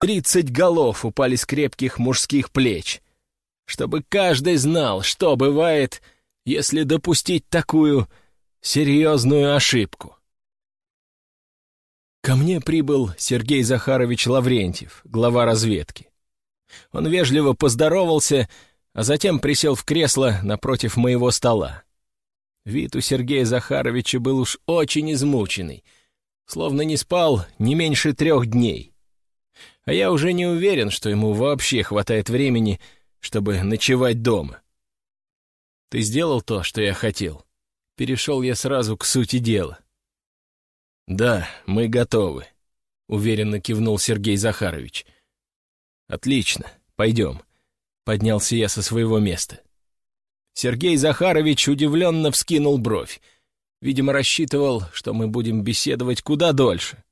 Тридцать голов упали с крепких мужских плеч, чтобы каждый знал, что бывает, если допустить такую серьезную ошибку. Ко мне прибыл Сергей Захарович Лаврентьев, глава разведки. Он вежливо поздоровался, а затем присел в кресло напротив моего стола. Вид у Сергея Захаровича был уж очень измученный, словно не спал не меньше трех дней. А я уже не уверен, что ему вообще хватает времени, чтобы ночевать дома. «Ты сделал то, что я хотел?» Перешел я сразу к сути дела. «Да, мы готовы», — уверенно кивнул Сергей Захарович. «Отлично, пойдем», — поднялся я со своего места. Сергей Захарович удивленно вскинул бровь. Видимо, рассчитывал, что мы будем беседовать куда дольше.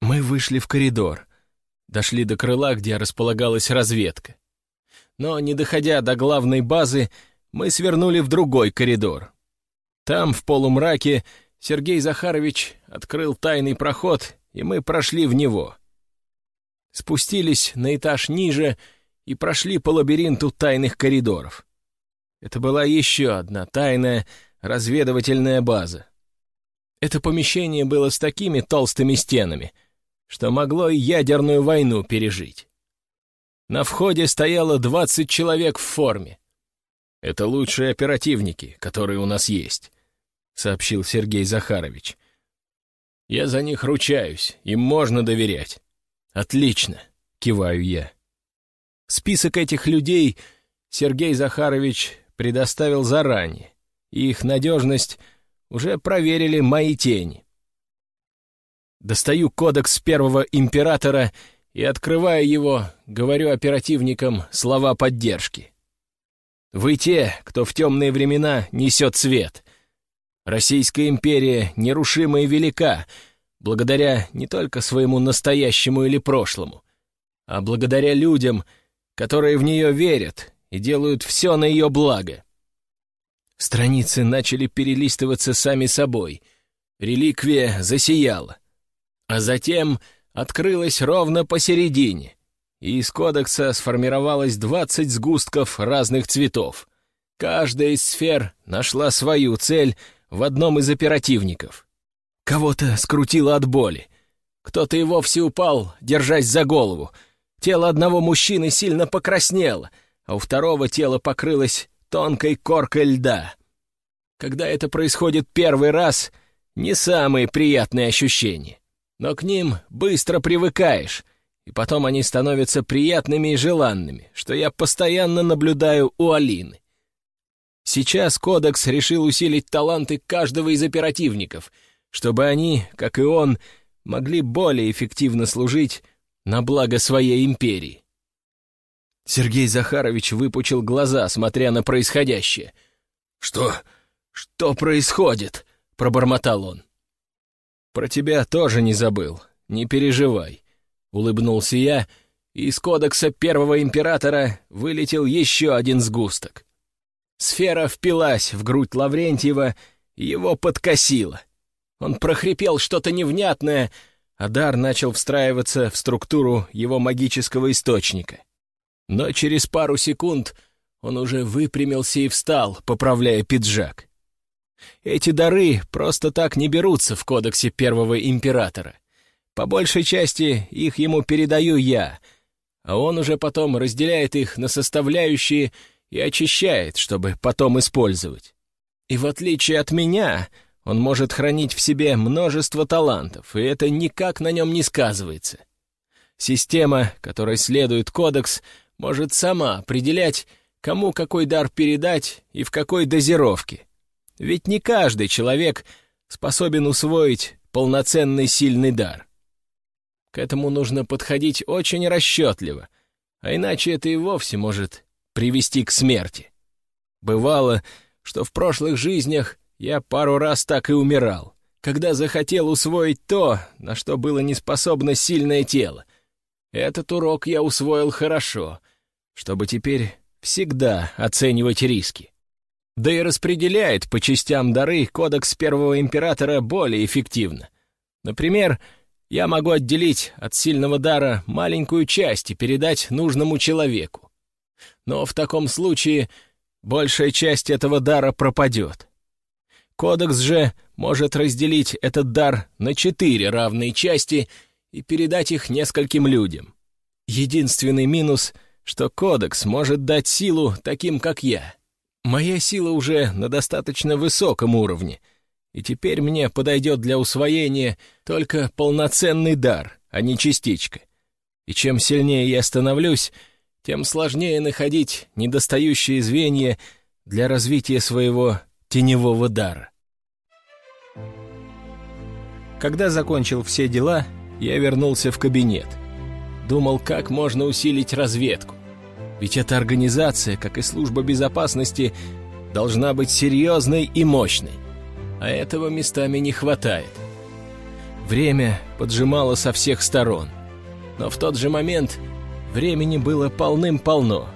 Мы вышли в коридор, дошли до крыла, где располагалась разведка. Но, не доходя до главной базы, мы свернули в другой коридор. Там, в полумраке, Сергей Захарович открыл тайный проход, и мы прошли в него. Спустились на этаж ниже и прошли по лабиринту тайных коридоров. Это была еще одна тайная разведывательная база. Это помещение было с такими толстыми стенами, что могло и ядерную войну пережить. На входе стояло 20 человек в форме. Это лучшие оперативники, которые у нас есть сообщил Сергей Захарович. «Я за них ручаюсь, им можно доверять». «Отлично», — киваю я. Список этих людей Сергей Захарович предоставил заранее, и их надежность уже проверили мои тени. Достаю кодекс первого императора и, открывая его, говорю оперативникам слова поддержки. «Вы те, кто в темные времена несет свет», Российская империя нерушима и велика, благодаря не только своему настоящему или прошлому, а благодаря людям, которые в нее верят и делают все на ее благо. Страницы начали перелистываться сами собой. Реликвия засияла. А затем открылась ровно посередине, и из кодекса сформировалось двадцать сгустков разных цветов. Каждая из сфер нашла свою цель — в одном из оперативников. Кого-то скрутило от боли. Кто-то и вовсе упал, держась за голову. Тело одного мужчины сильно покраснело, а у второго тело покрылось тонкой коркой льда. Когда это происходит первый раз, не самые приятные ощущения. Но к ним быстро привыкаешь, и потом они становятся приятными и желанными, что я постоянно наблюдаю у Алины. Сейчас Кодекс решил усилить таланты каждого из оперативников, чтобы они, как и он, могли более эффективно служить на благо своей империи. Сергей Захарович выпучил глаза, смотря на происходящее. «Что? Что происходит?» — пробормотал он. «Про тебя тоже не забыл, не переживай», — улыбнулся я, и из кодекса первого императора вылетел еще один сгусток. Сфера впилась в грудь Лаврентьева его подкосила. Он прохрипел что-то невнятное, а дар начал встраиваться в структуру его магического источника. Но через пару секунд он уже выпрямился и встал, поправляя пиджак. Эти дары просто так не берутся в кодексе первого императора. По большей части их ему передаю я, а он уже потом разделяет их на составляющие и очищает, чтобы потом использовать. И в отличие от меня, он может хранить в себе множество талантов, и это никак на нем не сказывается. Система, которой следует кодекс, может сама определять, кому какой дар передать и в какой дозировке. Ведь не каждый человек способен усвоить полноценный сильный дар. К этому нужно подходить очень расчетливо, а иначе это и вовсе может привести к смерти. Бывало, что в прошлых жизнях я пару раз так и умирал, когда захотел усвоить то, на что было неспособно сильное тело. Этот урок я усвоил хорошо, чтобы теперь всегда оценивать риски. Да и распределяет по частям дары кодекс первого императора более эффективно. Например, я могу отделить от сильного дара маленькую часть и передать нужному человеку. Но в таком случае большая часть этого дара пропадет. Кодекс же может разделить этот дар на четыре равные части и передать их нескольким людям. Единственный минус, что Кодекс может дать силу таким, как я. Моя сила уже на достаточно высоком уровне — и теперь мне подойдет для усвоения только полноценный дар, а не частичка. И чем сильнее я становлюсь, тем сложнее находить недостающие звенья для развития своего теневого дара. Когда закончил все дела, я вернулся в кабинет. Думал, как можно усилить разведку. Ведь эта организация, как и служба безопасности, должна быть серьезной и мощной а этого местами не хватает. Время поджимало со всех сторон, но в тот же момент времени было полным-полно.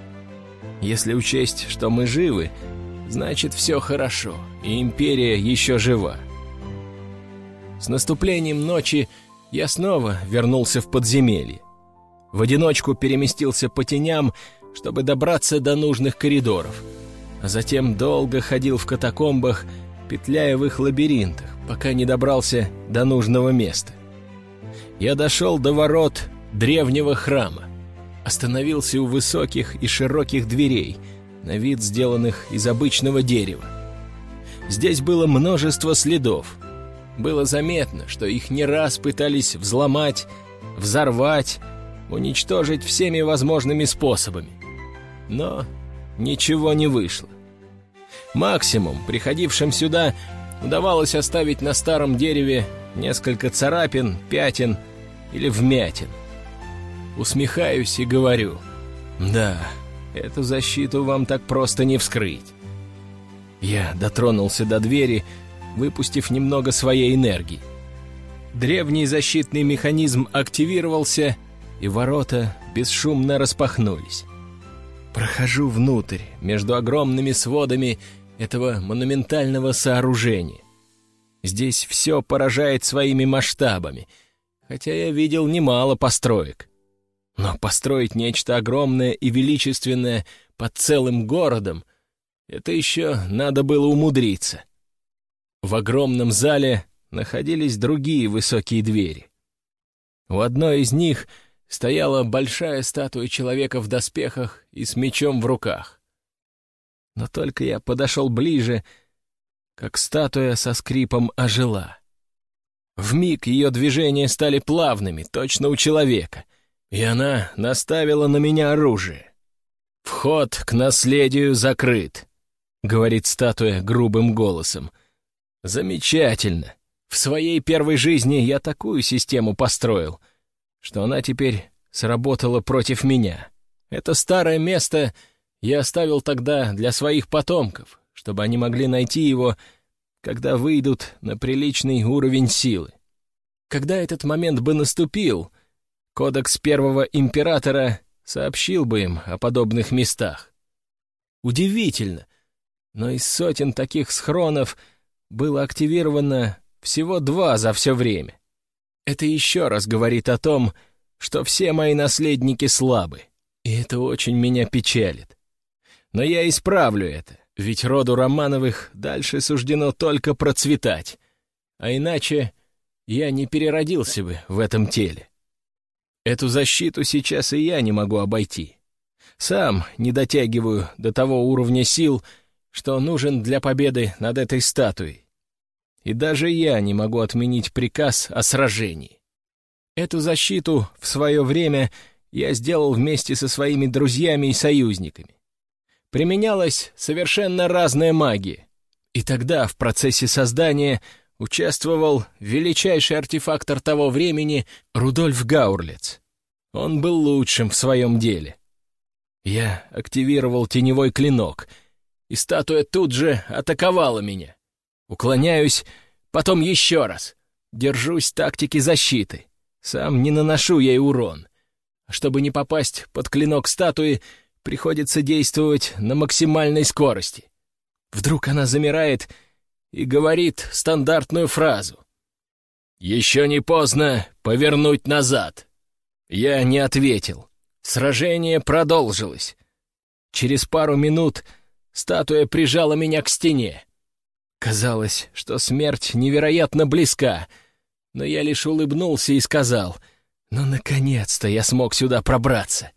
Если учесть, что мы живы, значит все хорошо, и империя еще жива. С наступлением ночи я снова вернулся в подземелье. В одиночку переместился по теням, чтобы добраться до нужных коридоров, а затем долго ходил в катакомбах, петляя в их лабиринтах, пока не добрался до нужного места. Я дошел до ворот древнего храма, остановился у высоких и широких дверей, на вид сделанных из обычного дерева. Здесь было множество следов. Было заметно, что их не раз пытались взломать, взорвать, уничтожить всеми возможными способами. Но ничего не вышло. Максимум, приходившим сюда, удавалось оставить на старом дереве несколько царапин, пятен или вмятин. Усмехаюсь и говорю, да, эту защиту вам так просто не вскрыть. Я дотронулся до двери, выпустив немного своей энергии. Древний защитный механизм активировался, и ворота бесшумно распахнулись. Прохожу внутрь, между огромными сводами этого монументального сооружения. Здесь все поражает своими масштабами, хотя я видел немало построек. Но построить нечто огромное и величественное под целым городом — это еще надо было умудриться. В огромном зале находились другие высокие двери. У одной из них стояла большая статуя человека в доспехах и с мечом в руках. Но только я подошел ближе, как статуя со скрипом ожила. В миг ее движения стали плавными, точно у человека, и она наставила на меня оружие. «Вход к наследию закрыт», — говорит статуя грубым голосом. «Замечательно. В своей первой жизни я такую систему построил, что она теперь сработала против меня. Это старое место — я оставил тогда для своих потомков, чтобы они могли найти его, когда выйдут на приличный уровень силы. Когда этот момент бы наступил, кодекс первого императора сообщил бы им о подобных местах. Удивительно, но из сотен таких схронов было активировано всего два за все время. Это еще раз говорит о том, что все мои наследники слабы, и это очень меня печалит. Но я исправлю это, ведь роду Романовых дальше суждено только процветать, а иначе я не переродился бы в этом теле. Эту защиту сейчас и я не могу обойти. Сам не дотягиваю до того уровня сил, что нужен для победы над этой статуей. И даже я не могу отменить приказ о сражении. Эту защиту в свое время я сделал вместе со своими друзьями и союзниками применялась совершенно разная магия. И тогда в процессе создания участвовал величайший артефактор того времени Рудольф Гаурлиц. Он был лучшим в своем деле. Я активировал теневой клинок, и статуя тут же атаковала меня. Уклоняюсь, потом еще раз. Держусь тактики защиты. Сам не наношу ей урон. А чтобы не попасть под клинок статуи, приходится действовать на максимальной скорости. Вдруг она замирает и говорит стандартную фразу. «Еще не поздно повернуть назад!» Я не ответил. Сражение продолжилось. Через пару минут статуя прижала меня к стене. Казалось, что смерть невероятно близка, но я лишь улыбнулся и сказал, «Ну, наконец-то я смог сюда пробраться!»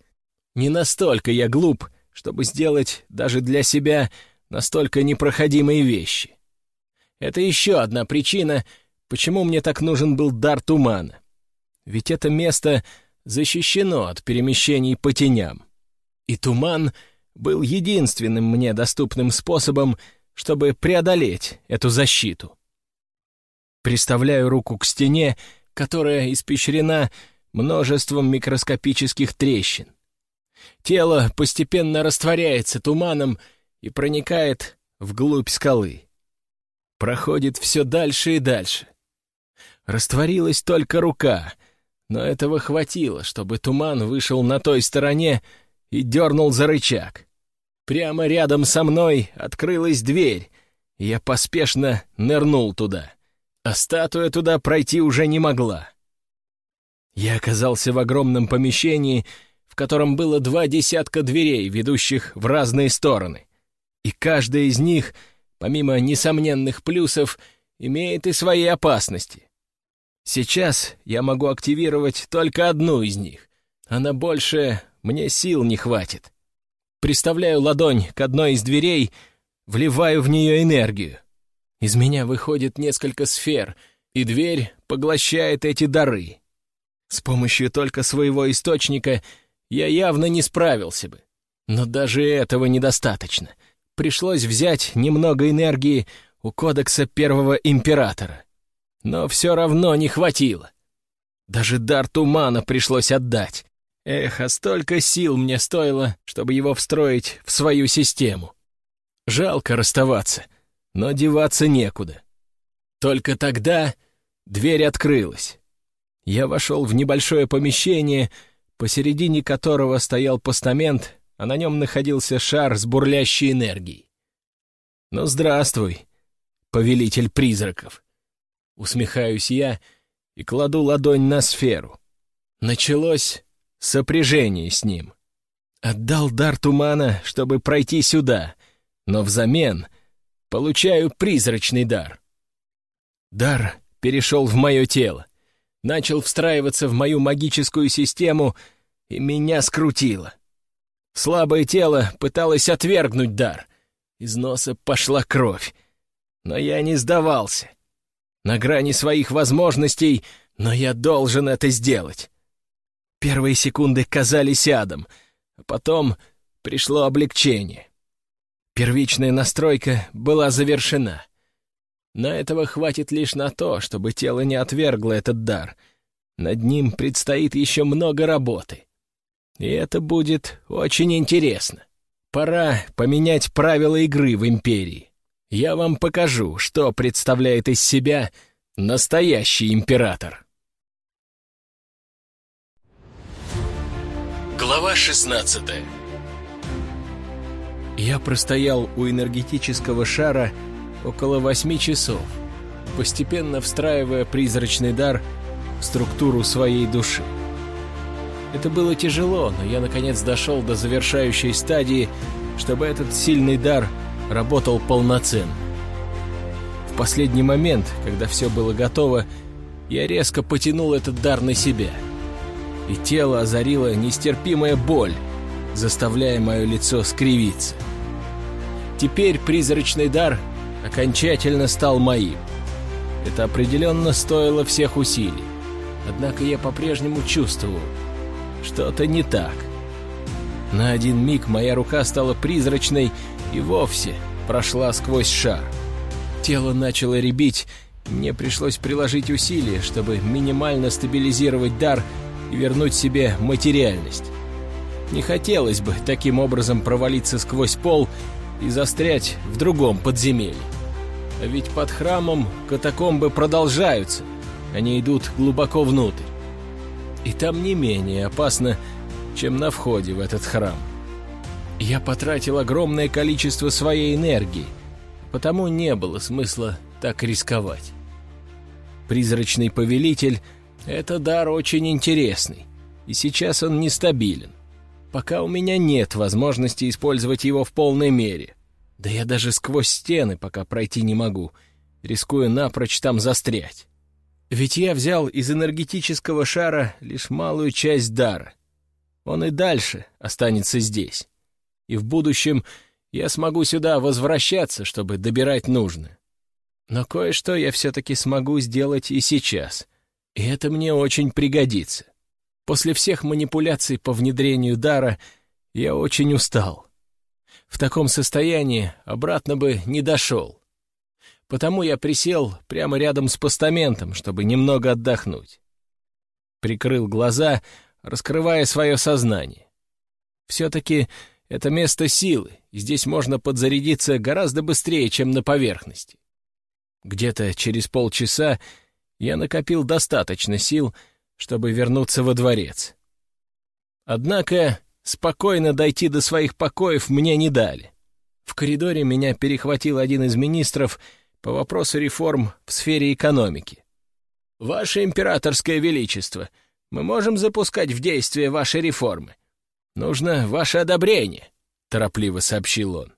Не настолько я глуп, чтобы сделать даже для себя настолько непроходимые вещи. Это еще одна причина, почему мне так нужен был дар тумана. Ведь это место защищено от перемещений по теням. И туман был единственным мне доступным способом, чтобы преодолеть эту защиту. Приставляю руку к стене, которая испещрена множеством микроскопических трещин. Тело постепенно растворяется туманом и проникает вглубь скалы. Проходит все дальше и дальше. Растворилась только рука, но этого хватило, чтобы туман вышел на той стороне и дернул за рычаг. Прямо рядом со мной открылась дверь, и я поспешно нырнул туда. А статуя туда пройти уже не могла. Я оказался в огромном помещении, в котором было два десятка дверей, ведущих в разные стороны. И каждая из них, помимо несомненных плюсов, имеет и свои опасности. Сейчас я могу активировать только одну из них, а на больше мне сил не хватит. Приставляю ладонь к одной из дверей, вливаю в нее энергию. Из меня выходит несколько сфер, и дверь поглощает эти дары. С помощью только своего источника я явно не справился бы. Но даже этого недостаточно. Пришлось взять немного энергии у кодекса первого императора. Но все равно не хватило. Даже дар тумана пришлось отдать. Эх, а столько сил мне стоило, чтобы его встроить в свою систему. Жалко расставаться, но деваться некуда. Только тогда дверь открылась. Я вошел в небольшое помещение, посередине которого стоял постамент, а на нем находился шар с бурлящей энергией. «Ну, здравствуй, повелитель призраков!» Усмехаюсь я и кладу ладонь на сферу. Началось сопряжение с ним. Отдал дар тумана, чтобы пройти сюда, но взамен получаю призрачный дар. Дар перешел в мое тело, начал встраиваться в мою магическую систему, и меня скрутило. Слабое тело пыталось отвергнуть дар. Из носа пошла кровь. Но я не сдавался на грани своих возможностей, но я должен это сделать. Первые секунды казались адом, а потом пришло облегчение. Первичная настройка была завершена. Но этого хватит лишь на то, чтобы тело не отвергло этот дар. Над ним предстоит еще много работы. И это будет очень интересно. Пора поменять правила игры в Империи я вам покажу, что представляет из себя настоящий император. Глава 16 Я простоял у энергетического шара около восьми часов, постепенно встраивая призрачный дар в структуру своей души. Это было тяжело, но я наконец дошел до завершающей стадии, чтобы этот сильный дар — работал полноценно. В последний момент, когда все было готово, я резко потянул этот дар на себя. И тело озарило нестерпимая боль, заставляя мое лицо скривиться. Теперь призрачный дар окончательно стал моим. Это определенно стоило всех усилий. Однако я по-прежнему чувствовал, что-то не так. На один миг моя рука стала призрачной и вовсе прошла сквозь шар. Тело начало ребить, мне пришлось приложить усилия, чтобы минимально стабилизировать дар и вернуть себе материальность. Не хотелось бы таким образом провалиться сквозь пол и застрять в другом подземелье. А ведь под храмом катакомбы продолжаются, они идут глубоко внутрь. И там не менее опасно, чем на входе в этот храм. Я потратил огромное количество своей энергии, потому не было смысла так рисковать. призрачный повелитель — это дар очень интересный, и сейчас он нестабилен. Пока у меня нет возможности использовать его в полной мере. Да я даже сквозь стены пока пройти не могу, рискуя напрочь там застрять. Ведь я взял из энергетического шара лишь малую часть дара. Он и дальше останется здесь. И в будущем я смогу сюда возвращаться, чтобы добирать нужное. Но кое-что я все-таки смогу сделать и сейчас. И это мне очень пригодится. После всех манипуляций по внедрению дара я очень устал. В таком состоянии обратно бы не дошел. Потому я присел прямо рядом с постаментом, чтобы немного отдохнуть. Прикрыл глаза, раскрывая свое сознание. Все-таки это место силы, и здесь можно подзарядиться гораздо быстрее, чем на поверхности. Где-то через полчаса я накопил достаточно сил, чтобы вернуться во дворец. Однако спокойно дойти до своих покоев мне не дали. В коридоре меня перехватил один из министров по вопросу реформ в сфере экономики. «Ваше императорское величество, мы можем запускать в действие ваши реформы. Нужно ваше одобрение», — торопливо сообщил он.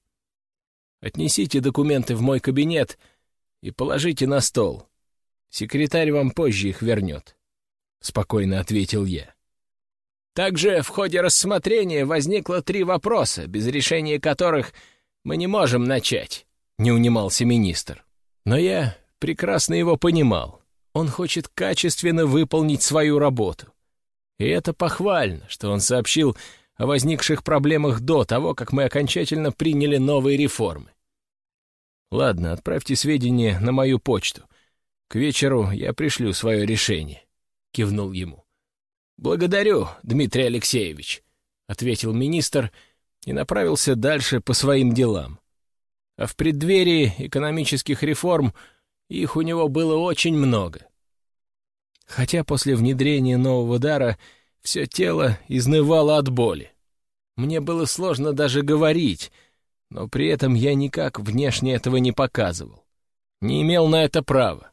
«Отнесите документы в мой кабинет и положите на стол. Секретарь вам позже их вернет», — спокойно ответил я. Также в ходе рассмотрения возникло три вопроса, без решения которых мы не можем начать, — не унимался министр. Но я прекрасно его понимал. Он хочет качественно выполнить свою работу. И это похвально, что он сообщил о возникших проблемах до того, как мы окончательно приняли новые реформы. Ладно, отправьте сведения на мою почту. К вечеру я пришлю свое решение, — кивнул ему. «Благодарю, Дмитрий Алексеевич», — ответил министр и направился дальше по своим делам а в преддверии экономических реформ их у него было очень много. Хотя после внедрения нового дара все тело изнывало от боли. Мне было сложно даже говорить, но при этом я никак внешне этого не показывал. Не имел на это права.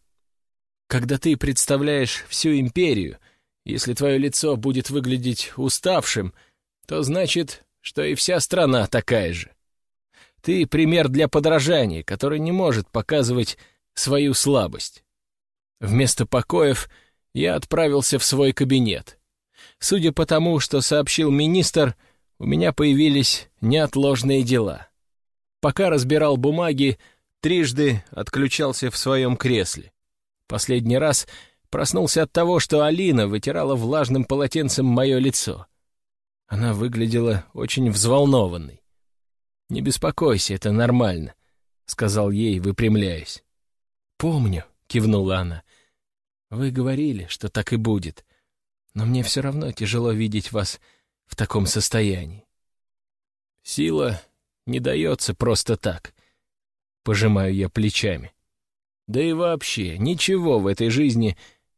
Когда ты представляешь всю империю, если твое лицо будет выглядеть уставшим, то значит, что и вся страна такая же. Ты пример для подражания, который не может показывать свою слабость. Вместо покоев я отправился в свой кабинет. Судя по тому, что сообщил министр, у меня появились неотложные дела. Пока разбирал бумаги, трижды отключался в своем кресле. Последний раз проснулся от того, что Алина вытирала влажным полотенцем мое лицо. Она выглядела очень взволнованной. «Не беспокойся, это нормально», — сказал ей, выпрямляясь. «Помню», — кивнула она. «Вы говорили, что так и будет, но мне все равно тяжело видеть вас в таком состоянии». «Сила не дается просто так», — пожимаю я плечами. «Да и вообще, ничего в этой жизни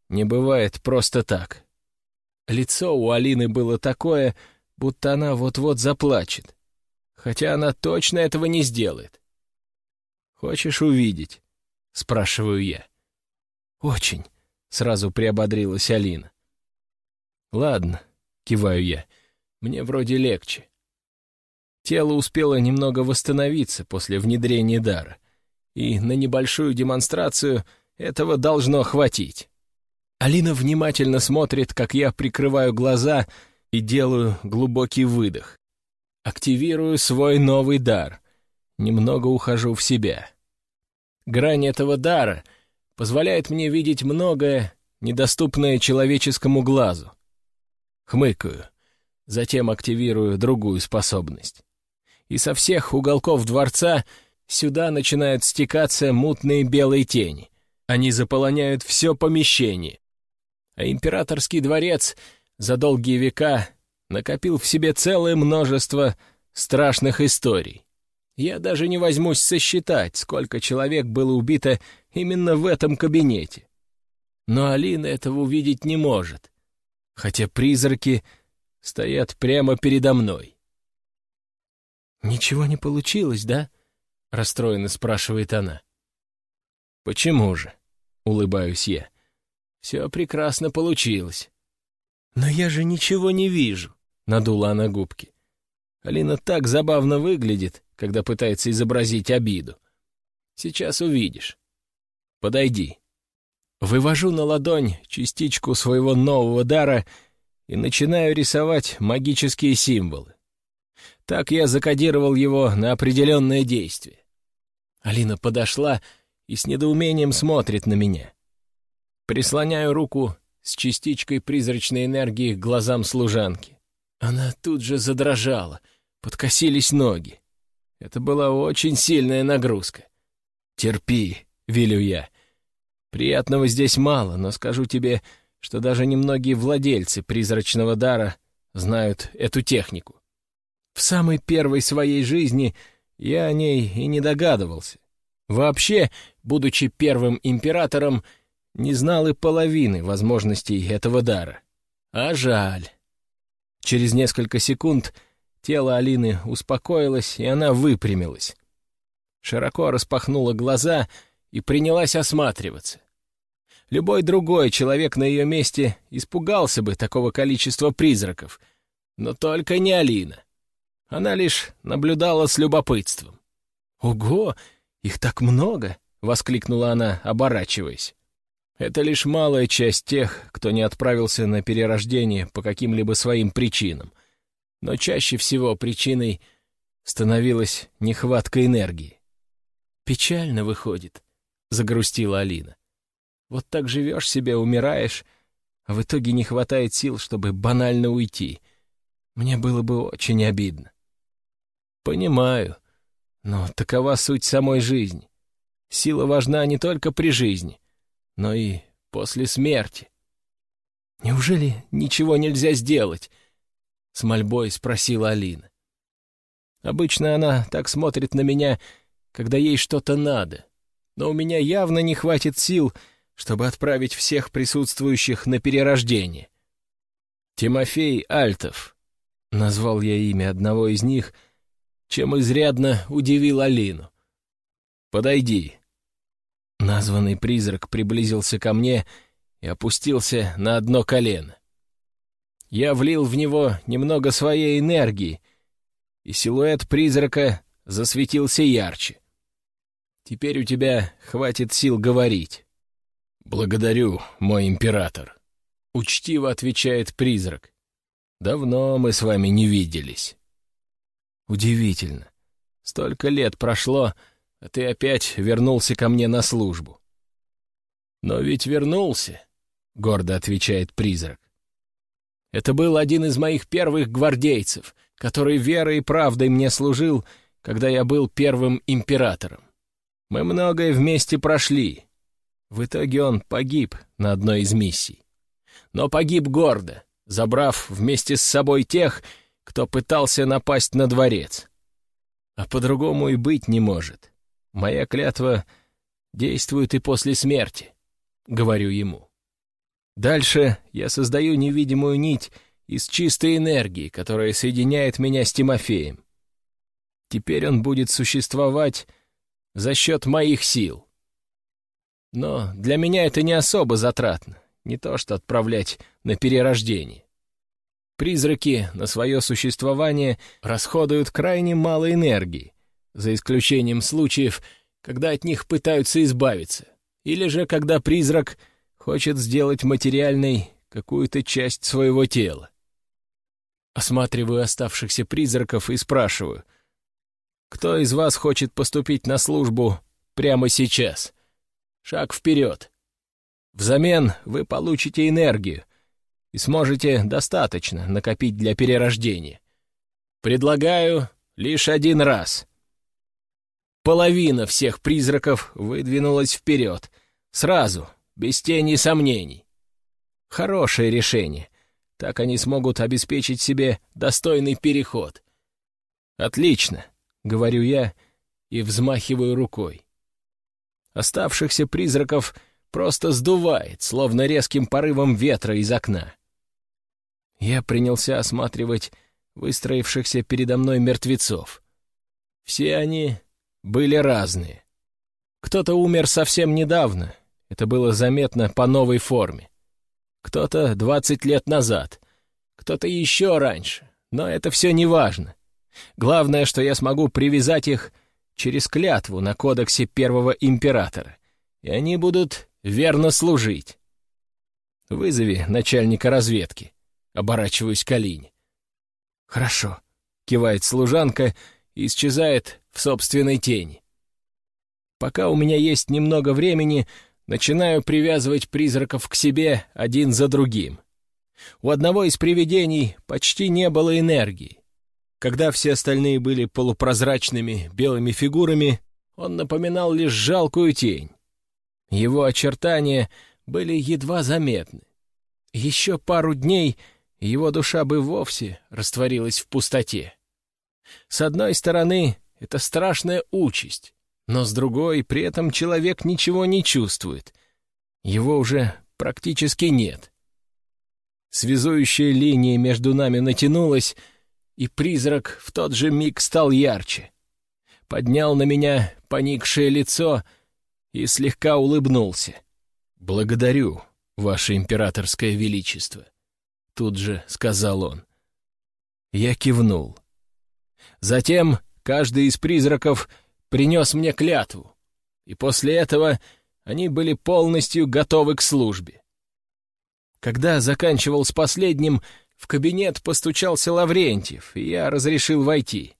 не бывает просто так». Лицо у Алины было такое, будто она вот-вот заплачет хотя она точно этого не сделает. «Хочешь увидеть?» — спрашиваю я. «Очень», — сразу приободрилась Алина. «Ладно», — киваю я, — «мне вроде легче». Тело успело немного восстановиться после внедрения дара, и на небольшую демонстрацию этого должно хватить. Алина внимательно смотрит, как я прикрываю глаза и делаю глубокий выдох. Активирую свой новый дар. Немного ухожу в себя. Грань этого дара позволяет мне видеть многое, недоступное человеческому глазу. Хмыкаю. Затем активирую другую способность. И со всех уголков дворца сюда начинают стекаться мутные белые тени. Они заполоняют все помещение. А императорский дворец за долгие века накопил в себе целое множество страшных историй. Я даже не возьмусь сосчитать, сколько человек было убито именно в этом кабинете. Но Алина этого увидеть не может, хотя призраки стоят прямо передо мной. «Ничего не получилось, да?» — расстроенно спрашивает она. «Почему же?» — улыбаюсь я. Все прекрасно получилось. «Но я же ничего не вижу», — надула она губки. Алина так забавно выглядит, когда пытается изобразить обиду. Сейчас увидишь. Подойди. Вывожу на ладонь частичку своего нового дара и начинаю рисовать магические символы. Так я закодировал его на определенное действие. Алина подошла и с недоумением смотрит на меня. Прислоняю руку с частичкой призрачной энергии к глазам служанки. Она тут же задрожала, подкосились ноги. Это была очень сильная нагрузка. «Терпи», — велю я. «Приятного здесь мало, но скажу тебе, что даже немногие владельцы призрачного дара знают эту технику. В самой первой своей жизни я о ней и не догадывался. Вообще, будучи первым императором, не знал и половины возможностей этого дара. А жаль. Через несколько секунд тело Алины успокоилось, и она выпрямилась. Широко распахнула глаза и принялась осматриваться. Любой другой человек на ее месте испугался бы такого количества призраков, но только не Алина. Она лишь наблюдала с любопытством. «Ого, их так много!» — воскликнула она, оборачиваясь. «Это лишь малая часть тех, кто не отправился на перерождение по каким-либо своим причинам. Но чаще всего причиной становилась нехватка энергии. «Печально выходит», — загрустила Алина. «Вот так живешь себе, умираешь, а в итоге не хватает сил, чтобы банально уйти. Мне было бы очень обидно». «Понимаю, но такова суть самой жизни. Сила важна не только при жизни, но и после смерти. Неужели ничего нельзя сделать?» — с мольбой спросила Алина. Обычно она так смотрит на меня, когда ей что-то надо, но у меня явно не хватит сил, чтобы отправить всех присутствующих на перерождение. Тимофей Альтов, — назвал я имя одного из них — чем изрядно удивил Алину. «Подойди». Названный призрак приблизился ко мне и опустился на одно колено. Я влил в него немного своей энергии, и силуэт призрака засветился ярче. Теперь у тебя хватит сил говорить. «Благодарю, мой император», — учтиво отвечает призрак. «Давно мы с вами не виделись». Удивительно. Столько лет прошло, а ты опять вернулся ко мне на службу. Но ведь вернулся, — гордо отвечает призрак. Это был один из моих первых гвардейцев, который верой и правдой мне служил, когда я был первым императором. Мы многое вместе прошли. В итоге он погиб на одной из миссий. Но погиб гордо, забрав вместе с собой тех, кто пытался напасть на дворец. А по-другому и быть не может. Моя клятва действует и после смерти, — говорю ему. Дальше я создаю невидимую нить из чистой энергии, которая соединяет меня с Тимофеем. Теперь он будет существовать за счет моих сил. Но для меня это не особо затратно, не то что отправлять на перерождение. Призраки на свое существование расходуют крайне мало энергии, за исключением случаев, когда от них пытаются избавиться, или же когда призрак хочет сделать материальной какую-то часть своего тела. Осматриваю оставшихся призраков и спрашиваю, кто из вас хочет поступить на службу прямо сейчас? Шаг вперед. Взамен вы получите энергию, и сможете достаточно накопить для перерождения. Предлагаю лишь один раз. Половина всех призраков выдвинулась вперед, сразу, без тени сомнений. Хорошее решение. Так они смогут обеспечить себе достойный переход. «Отлично», — говорю я и взмахиваю рукой. Оставшихся призраков просто сдувает, словно резким порывом ветра из окна. Я принялся осматривать выстроившихся передо мной мертвецов. Все они были разные. Кто-то умер совсем недавно, это было заметно по новой форме. Кто-то двадцать лет назад, кто-то еще раньше, но это все не важно. Главное, что я смогу привязать их через клятву на кодексе первого императора, и они будут верно служить. Вызови начальника разведки. Оборачиваюсь к Алине. «Хорошо», — кивает служанка и исчезает в собственной тени. Пока у меня есть немного времени, начинаю привязывать призраков к себе один за другим. У одного из привидений почти не было энергии. Когда все остальные были полупрозрачными белыми фигурами, он напоминал лишь жалкую тень. Его очертания были едва заметны. Еще пару дней его душа бы вовсе растворилась в пустоте. С одной стороны, это страшная участь, но с другой, при этом человек ничего не чувствует. Его уже практически нет. Связующая линия между нами натянулась, и призрак в тот же миг стал ярче. Поднял на меня поникшее лицо и слегка улыбнулся. «Благодарю, ваше императорское величество», — тут же сказал он. Я кивнул. Затем каждый из призраков принес мне клятву, и после этого они были полностью готовы к службе. Когда заканчивал с последним, в кабинет постучался Лаврентьев, и я разрешил войти.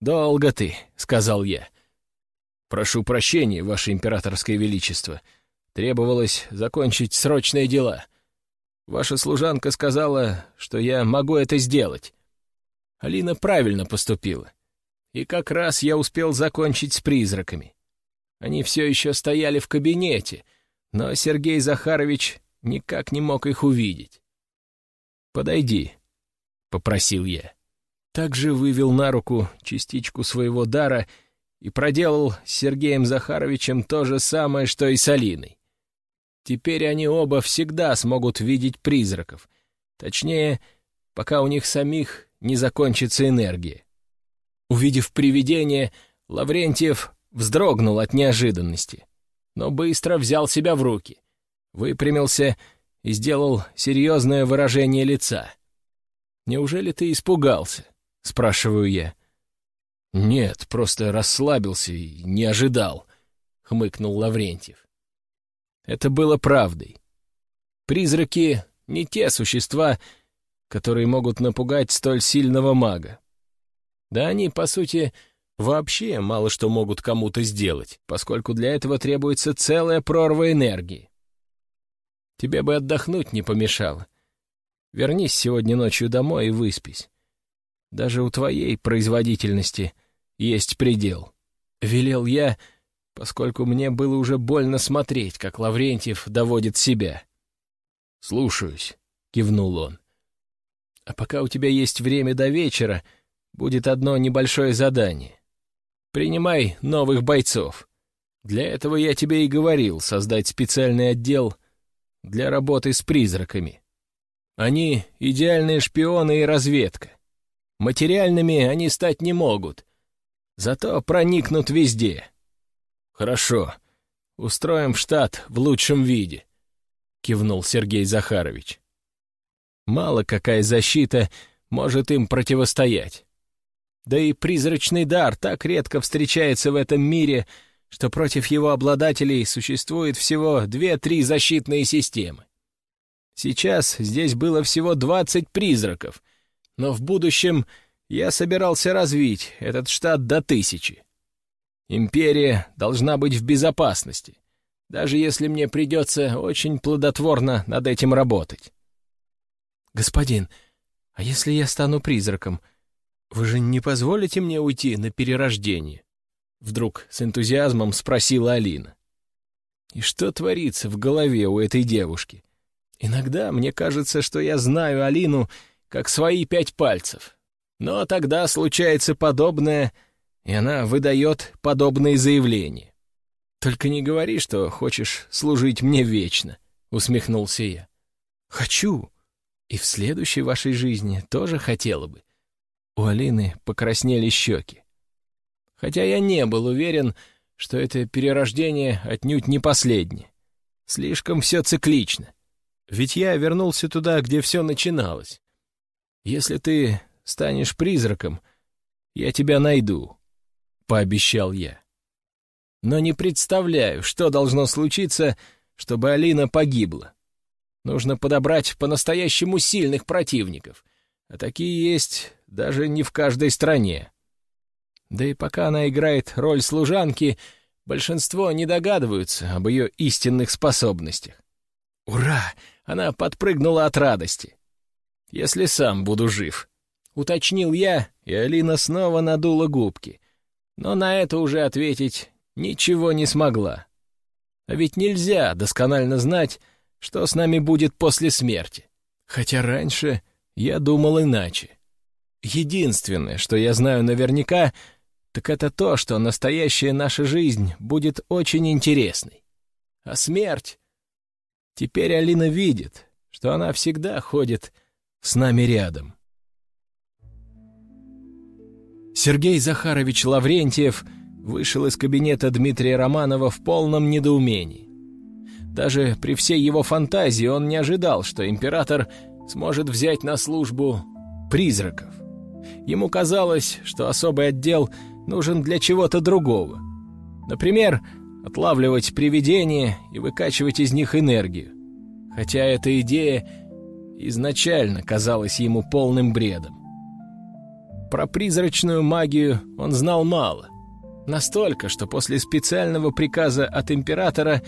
«Долго ты», — сказал я. «Прошу прощения, Ваше Императорское Величество. Требовалось закончить срочные дела. Ваша служанка сказала, что я могу это сделать. Алина правильно поступила. И как раз я успел закончить с призраками. Они все еще стояли в кабинете, но Сергей Захарович никак не мог их увидеть. «Подойди», — попросил я. Также вывел на руку частичку своего дара и проделал с Сергеем Захаровичем то же самое, что и с Алиной. Теперь они оба всегда смогут видеть призраков. Точнее, пока у них самих не закончится энергия. Увидев привидение, Лаврентьев вздрогнул от неожиданности, но быстро взял себя в руки, выпрямился и сделал серьезное выражение лица. «Неужели ты испугался?» — спрашиваю я. «Нет, просто расслабился и не ожидал», — хмыкнул Лаврентьев. Это было правдой. Призраки — не те существа, которые могут напугать столь сильного мага. Да они, по сути, вообще мало что могут кому-то сделать, поскольку для этого требуется целая прорва энергии. Тебе бы отдохнуть не помешало. Вернись сегодня ночью домой и выспись. Даже у твоей производительности есть предел. Велел я, поскольку мне было уже больно смотреть, как Лаврентьев доводит себя. «Слушаюсь», — кивнул он. «А пока у тебя есть время до вечера, будет одно небольшое задание. Принимай новых бойцов. Для этого я тебе и говорил создать специальный отдел для работы с призраками. Они — идеальные шпионы и разведка. Материальными они стать не могут, зато проникнут везде. Хорошо, устроим штат в лучшем виде, — кивнул Сергей Захарович. Мало какая защита может им противостоять. Да и призрачный дар так редко встречается в этом мире — что против его обладателей существует всего две-три защитные системы. Сейчас здесь было всего двадцать призраков, но в будущем я собирался развить этот штат до тысячи. Империя должна быть в безопасности, даже если мне придется очень плодотворно над этим работать. «Господин, а если я стану призраком, вы же не позволите мне уйти на перерождение?» Вдруг с энтузиазмом спросила Алина. И что творится в голове у этой девушки? Иногда мне кажется, что я знаю Алину как свои пять пальцев. Но тогда случается подобное, и она выдает подобные заявления. «Только не говори, что хочешь служить мне вечно», — усмехнулся я. «Хочу. И в следующей вашей жизни тоже хотела бы». У Алины покраснели щеки хотя я не был уверен, что это перерождение отнюдь не последнее. Слишком все циклично. Ведь я вернулся туда, где все начиналось. Если ты станешь призраком, я тебя найду, — пообещал я. Но не представляю, что должно случиться, чтобы Алина погибла. Нужно подобрать по-настоящему сильных противников, а такие есть даже не в каждой стране. Да и пока она играет роль служанки, большинство не догадываются об ее истинных способностях. Ура! Она подпрыгнула от радости. Если сам буду жив. Уточнил я, и Алина снова надула губки. Но на это уже ответить ничего не смогла. А ведь нельзя досконально знать, что с нами будет после смерти. Хотя раньше я думал иначе. Единственное, что я знаю наверняка, так это то, что настоящая наша жизнь будет очень интересной. А смерть... Теперь Алина видит, что она всегда ходит с нами рядом. Сергей Захарович Лаврентьев вышел из кабинета Дмитрия Романова в полном недоумении. Даже при всей его фантазии он не ожидал, что император сможет взять на службу призраков. Ему казалось, что особый отдел нужен для чего-то другого. Например, отлавливать привидения и выкачивать из них энергию. Хотя эта идея изначально казалась ему полным бредом. Про призрачную магию он знал мало. Настолько, что после специального приказа от императора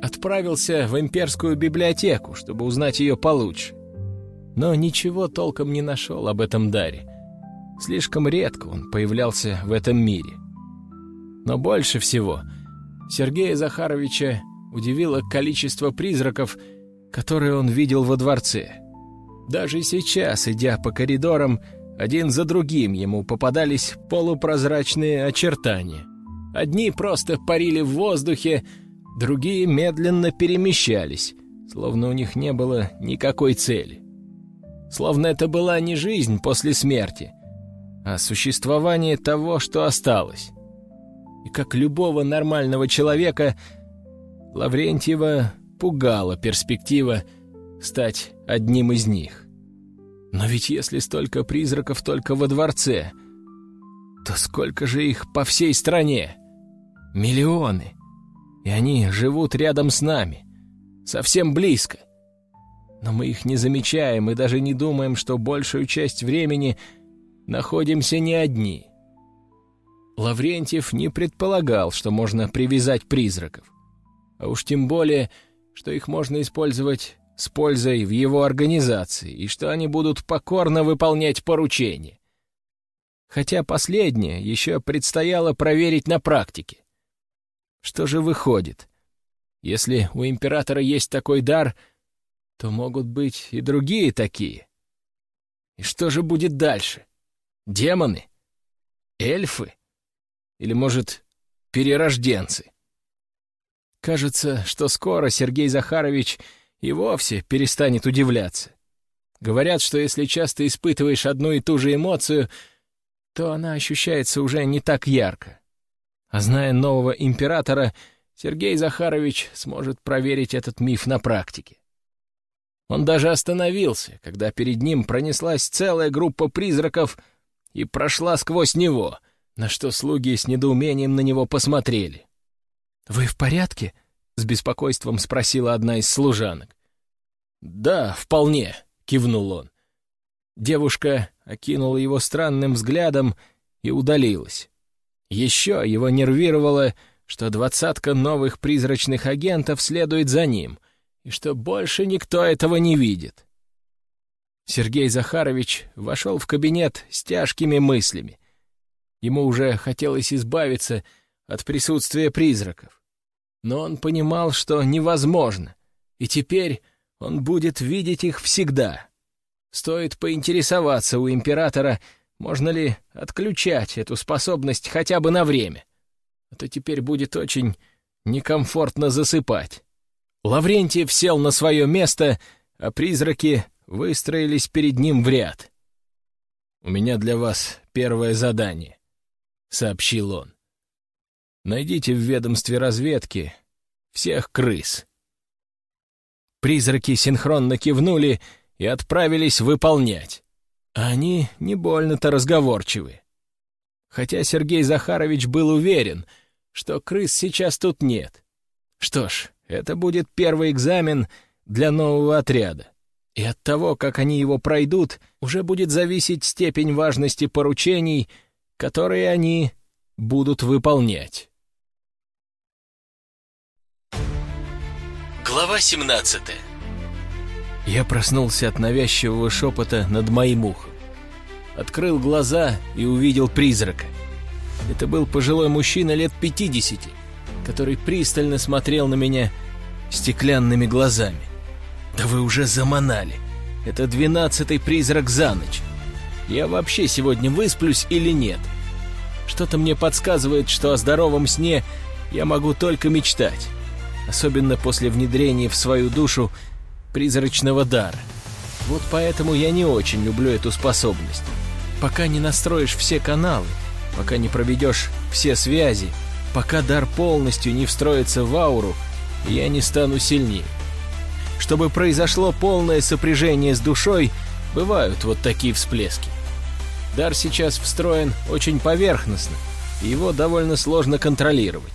отправился в имперскую библиотеку, чтобы узнать ее получше. Но ничего толком не нашел об этом даре. Слишком редко он появлялся в этом мире. Но больше всего Сергея Захаровича удивило количество призраков, которые он видел во дворце. Даже сейчас, идя по коридорам, один за другим ему попадались полупрозрачные очертания. Одни просто парили в воздухе, другие медленно перемещались, словно у них не было никакой цели. Словно это была не жизнь после смерти, а существование того, что осталось. И как любого нормального человека, Лаврентьева пугала перспектива стать одним из них. Но ведь если столько призраков только во дворце, то сколько же их по всей стране? Миллионы. И они живут рядом с нами, совсем близко. Но мы их не замечаем и даже не думаем, что большую часть времени находимся не одни. Лаврентьев не предполагал, что можно привязать призраков. А уж тем более, что их можно использовать с пользой в его организации и что они будут покорно выполнять поручения. Хотя последнее еще предстояло проверить на практике. Что же выходит? Если у императора есть такой дар, то могут быть и другие такие. И что же будет дальше? Демоны? Эльфы? Или, может, перерожденцы? Кажется, что скоро Сергей Захарович и вовсе перестанет удивляться. Говорят, что если часто испытываешь одну и ту же эмоцию, то она ощущается уже не так ярко. А зная нового императора, Сергей Захарович сможет проверить этот миф на практике. Он даже остановился, когда перед ним пронеслась целая группа призраков и прошла сквозь него, на что слуги с недоумением на него посмотрели. «Вы в порядке?» — с беспокойством спросила одна из служанок. «Да, вполне», — кивнул он. Девушка окинула его странным взглядом и удалилась. Еще его нервировало, что двадцатка новых призрачных агентов следует за ним, и что больше никто этого не видит. Сергей Захарович вошел в кабинет с тяжкими мыслями. Ему уже хотелось избавиться от присутствия призраков. Но он понимал, что невозможно, и теперь он будет видеть их всегда. Стоит поинтересоваться у императора, можно ли отключать эту способность хотя бы на время. А то теперь будет очень некомфортно засыпать. Лаврентьев сел на свое место, а призраки выстроились перед ним в ряд. «У меня для вас первое задание», — сообщил он. «Найдите в ведомстве разведки всех крыс. Призраки синхронно кивнули и отправились выполнять. А они не больно-то разговорчивы. Хотя Сергей Захарович был уверен, что крыс сейчас тут нет. Что ж, это будет первый экзамен для нового отряда. И от того, как они его пройдут, уже будет зависеть степень важности поручений, которые они будут выполнять. Глава 17 Я проснулся от навязчивого шепота над моим ухом. Открыл глаза и увидел призрака. Это был пожилой мужчина лет 50, который пристально смотрел на меня стеклянными глазами. «Да вы уже заманали! Это двенадцатый призрак за ночь! Я вообще сегодня высплюсь или нет? Что-то мне подсказывает, что о здоровом сне я могу только мечтать, особенно после внедрения в свою душу призрачного дара. Вот поэтому я не очень люблю эту способность. Пока не настроишь все каналы, пока не проведешь все связи, пока дар полностью не встроится в ауру, я не стану сильнее. Чтобы произошло полное сопряжение с душой, бывают вот такие всплески. Дар сейчас встроен очень поверхностно, и его довольно сложно контролировать.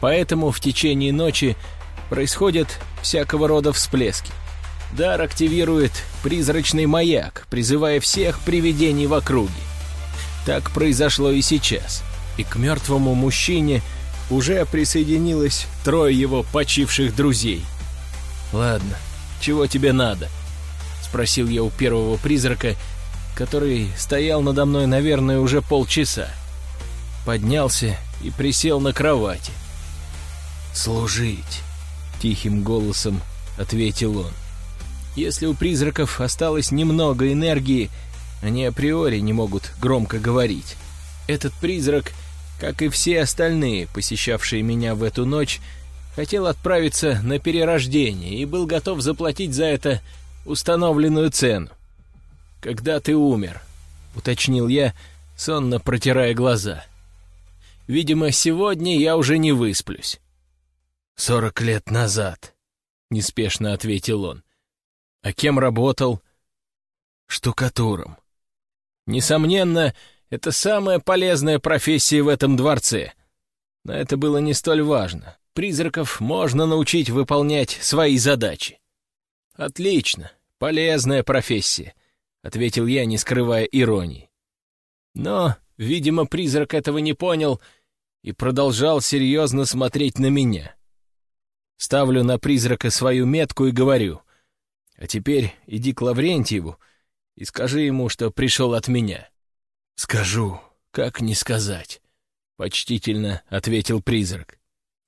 Поэтому в течение ночи происходят всякого рода всплески. Дар активирует призрачный маяк, призывая всех привидений в округе. Так произошло и сейчас. И к мертвому мужчине уже присоединилось трое его почивших друзей. «Ладно, чего тебе надо?» — спросил я у первого призрака, который стоял надо мной, наверное, уже полчаса. Поднялся и присел на кровати. «Служить», — тихим голосом ответил он. «Если у призраков осталось немного энергии, они априори не могут громко говорить. Этот призрак, как и все остальные, посещавшие меня в эту ночь, хотел отправиться на перерождение и был готов заплатить за это установленную цену. «Когда ты умер?» — уточнил я, сонно протирая глаза. «Видимо, сегодня я уже не высплюсь». «Сорок лет назад», — неспешно ответил он. «А кем работал?» «Штукатуром». Несомненно, это самая полезная профессия в этом дворце. Но это было не столь важно. Призраков можно научить выполнять свои задачи. Отлично, полезная профессия, ответил я, не скрывая иронии. Но, видимо, призрак этого не понял и продолжал серьезно смотреть на меня. Ставлю на призрака свою метку и говорю, а теперь иди к Лаврентьеву и скажи ему, что пришел от меня». «Скажу, как не сказать», — почтительно ответил призрак.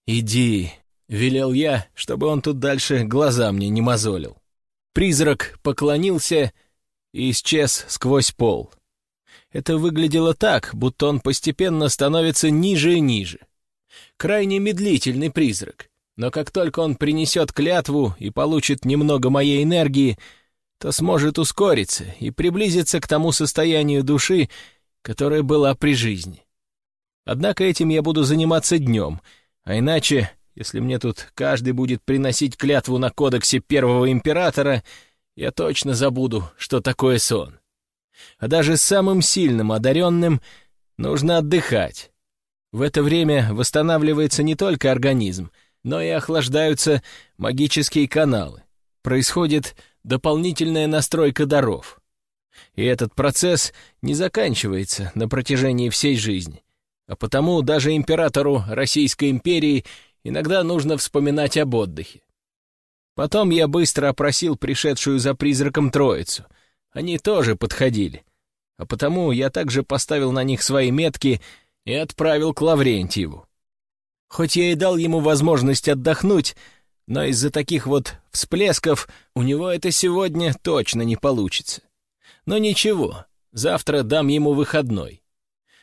«Иди», — велел я, чтобы он тут дальше глаза мне не мозолил. Призрак поклонился и исчез сквозь пол. Это выглядело так, будто он постепенно становится ниже и ниже. Крайне медлительный призрак, но как только он принесет клятву и получит немного моей энергии, то сможет ускориться и приблизиться к тому состоянию души, которое была при жизни. Однако этим я буду заниматься днем, а иначе, если мне тут каждый будет приносить клятву на кодексе первого императора, я точно забуду, что такое сон. А даже самым сильным одаренным нужно отдыхать. В это время восстанавливается не только организм, но и охлаждаются магические каналы. Происходит дополнительная настройка даров. И этот процесс не заканчивается на протяжении всей жизни. А потому даже императору Российской империи иногда нужно вспоминать об отдыхе. Потом я быстро опросил пришедшую за призраком троицу. Они тоже подходили. А потому я также поставил на них свои метки и отправил к Лаврентьеву. Хоть я и дал ему возможность отдохнуть, но из-за таких вот всплесков у него это сегодня точно не получится. Но ничего, завтра дам ему выходной.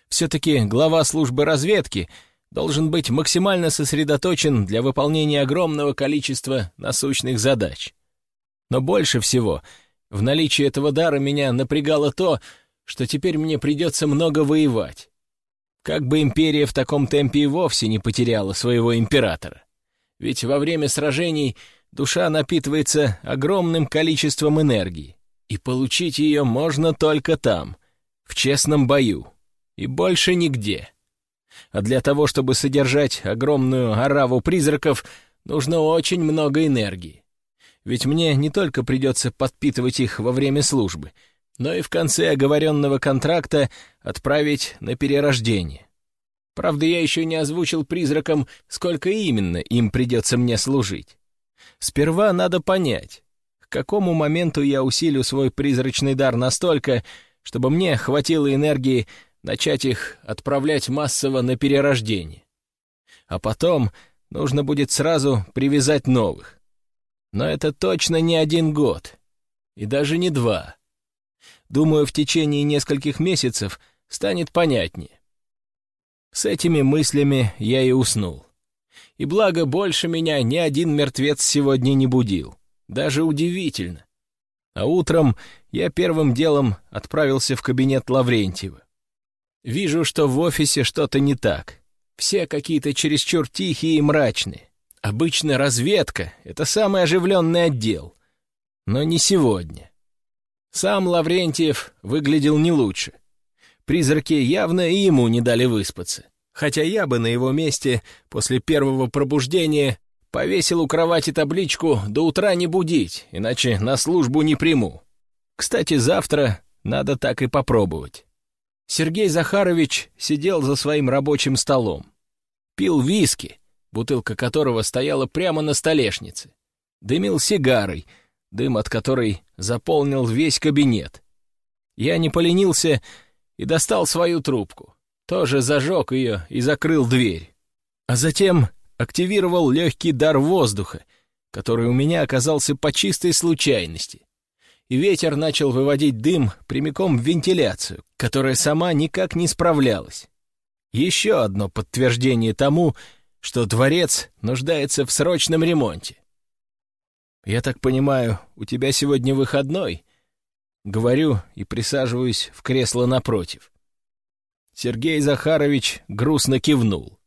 Все-таки глава службы разведки должен быть максимально сосредоточен для выполнения огромного количества насущных задач. Но больше всего в наличии этого дара меня напрягало то, что теперь мне придется много воевать. Как бы империя в таком темпе и вовсе не потеряла своего императора. Ведь во время сражений душа напитывается огромным количеством энергии, и получить ее можно только там, в честном бою, и больше нигде. А для того, чтобы содержать огромную ораву призраков, нужно очень много энергии. Ведь мне не только придется подпитывать их во время службы, но и в конце оговоренного контракта отправить на перерождение. Правда, я еще не озвучил призракам, сколько именно им придется мне служить. Сперва надо понять, к какому моменту я усилю свой призрачный дар настолько, чтобы мне хватило энергии начать их отправлять массово на перерождение. А потом нужно будет сразу привязать новых. Но это точно не один год. И даже не два. Думаю, в течение нескольких месяцев станет понятнее. С этими мыслями я и уснул. И благо больше меня ни один мертвец сегодня не будил. Даже удивительно. А утром я первым делом отправился в кабинет Лаврентьева. Вижу, что в офисе что-то не так. Все какие-то чересчур тихие и мрачные. Обычно разведка — это самый оживленный отдел. Но не сегодня. Сам Лаврентьев выглядел не лучше. Призраки явно и ему не дали выспаться. Хотя я бы на его месте после первого пробуждения повесил у кровати табличку «До утра не будить, иначе на службу не приму». Кстати, завтра надо так и попробовать. Сергей Захарович сидел за своим рабочим столом. Пил виски, бутылка которого стояла прямо на столешнице. Дымил сигарой, дым от которой заполнил весь кабинет. Я не поленился и достал свою трубку. Тоже зажег ее и закрыл дверь. А затем активировал легкий дар воздуха, который у меня оказался по чистой случайности. И ветер начал выводить дым прямиком в вентиляцию, которая сама никак не справлялась. Еще одно подтверждение тому, что дворец нуждается в срочном ремонте. «Я так понимаю, у тебя сегодня выходной?» Говорю и присаживаюсь в кресло напротив. Сергей Захарович грустно кивнул.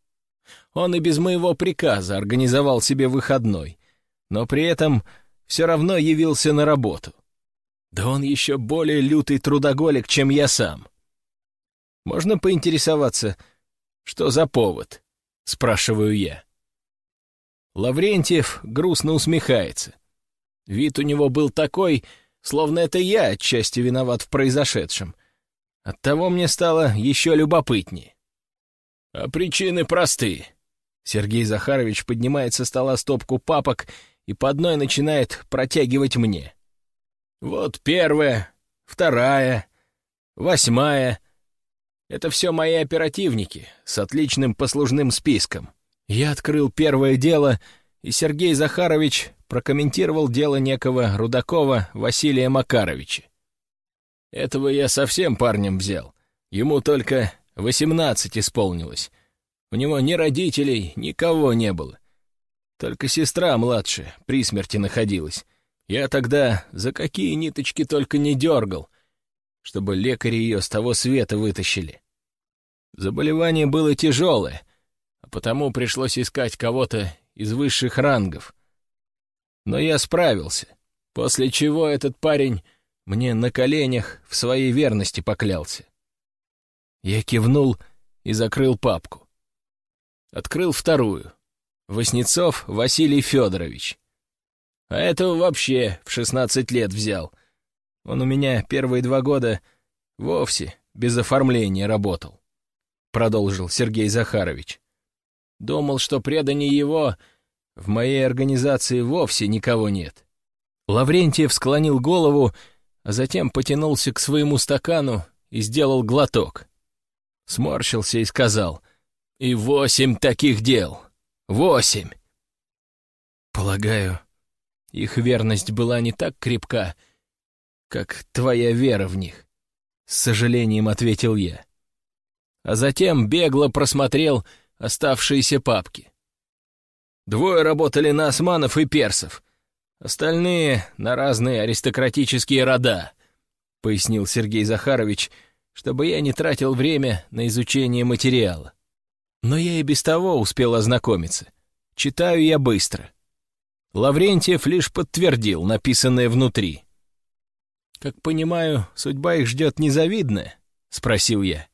Он и без моего приказа организовал себе выходной, но при этом все равно явился на работу. Да он еще более лютый трудоголик, чем я сам. Можно поинтересоваться, что за повод? Спрашиваю я. Лаврентьев грустно усмехается. Вид у него был такой, словно это я отчасти виноват в произошедшем. Оттого мне стало еще любопытнее. А причины просты. Сергей Захарович поднимает со стола стопку папок и по одной начинает протягивать мне. Вот первая, вторая, восьмая. Это все мои оперативники с отличным послужным списком. Я открыл первое дело, и Сергей Захарович прокомментировал дело некого Рудакова Василия Макаровича. Этого я совсем парнем взял. Ему только восемнадцать исполнилось. У него ни родителей, никого не было. Только сестра младшая при смерти находилась. Я тогда за какие ниточки только не дергал, чтобы лекари ее с того света вытащили. Заболевание было тяжелое, а потому пришлось искать кого-то из высших рангов. Но я справился, после чего этот парень мне на коленях в своей верности поклялся. Я кивнул и закрыл папку. Открыл вторую. Воснецов Василий Федорович. А этого вообще в шестнадцать лет взял. Он у меня первые два года вовсе без оформления работал. Продолжил Сергей Захарович. Думал, что преданнее его в моей организации вовсе никого нет. Лаврентьев склонил голову а затем потянулся к своему стакану и сделал глоток. Сморщился и сказал, «И восемь таких дел! Восемь!» Полагаю, их верность была не так крепка, как твоя вера в них, — с сожалением ответил я. А затем бегло просмотрел оставшиеся папки. Двое работали на османов и персов — Остальные — на разные аристократические рода», — пояснил Сергей Захарович, чтобы я не тратил время на изучение материала. Но я и без того успел ознакомиться. Читаю я быстро. Лаврентьев лишь подтвердил написанное внутри. «Как понимаю, судьба их ждет незавидная?» — спросил я.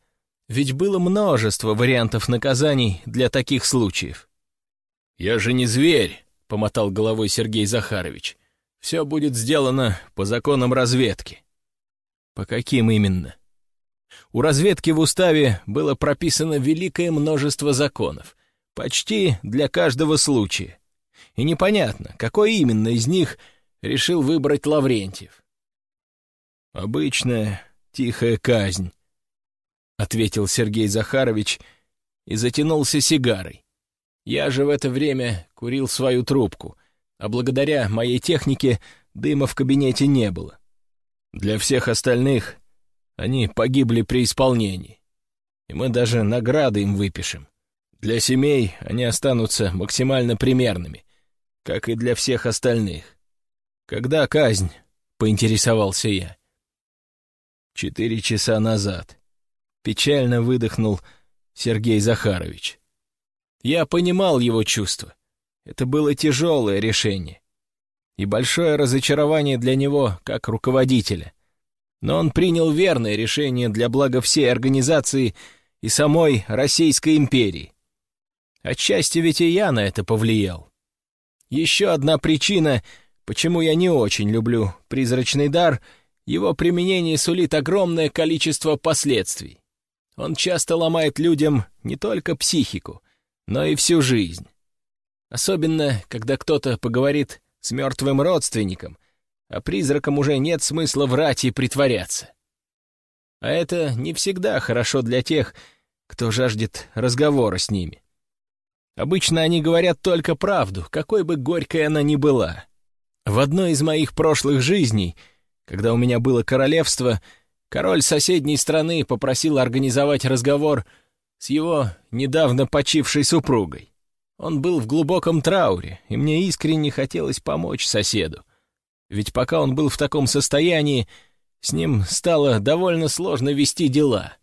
«Ведь было множество вариантов наказаний для таких случаев». «Я же не зверь», — помотал головой Сергей Захарович. «Все будет сделано по законам разведки». «По каким именно?» У разведки в уставе было прописано великое множество законов, почти для каждого случая. И непонятно, какой именно из них решил выбрать Лаврентьев. «Обычная тихая казнь», — ответил Сергей Захарович и затянулся сигарой. Я же в это время курил свою трубку, а благодаря моей технике дыма в кабинете не было. Для всех остальных они погибли при исполнении, и мы даже награды им выпишем. Для семей они останутся максимально примерными, как и для всех остальных. Когда казнь, поинтересовался я. Четыре часа назад. Печально выдохнул Сергей Захарович. Я понимал его чувства. Это было тяжелое решение. И большое разочарование для него, как руководителя. Но он принял верное решение для блага всей организации и самой Российской империи. Отчасти ведь и я на это повлиял. Еще одна причина, почему я не очень люблю призрачный дар, его применение сулит огромное количество последствий. Он часто ломает людям не только психику, но и всю жизнь. Особенно, когда кто-то поговорит с мертвым родственником, а призракам уже нет смысла врать и притворяться. А это не всегда хорошо для тех, кто жаждет разговора с ними. Обычно они говорят только правду, какой бы горькой она ни была. В одной из моих прошлых жизней, когда у меня было королевство, король соседней страны попросил организовать разговор с его недавно почившей супругой. Он был в глубоком трауре, и мне искренне хотелось помочь соседу. Ведь пока он был в таком состоянии, с ним стало довольно сложно вести дела.